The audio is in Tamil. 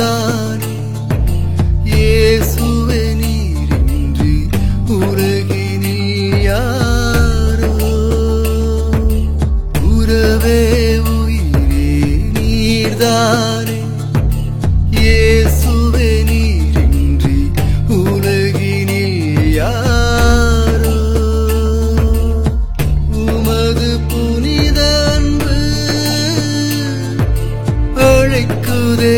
நீர்தானே இயேசுவே நீரின்றி உலகினில் யாரோ? உறவே உயிரே நீர்தானே இயேசுவே நீரின்றி உலகினில் யாரோ? உமது புனித அழைக்குதே.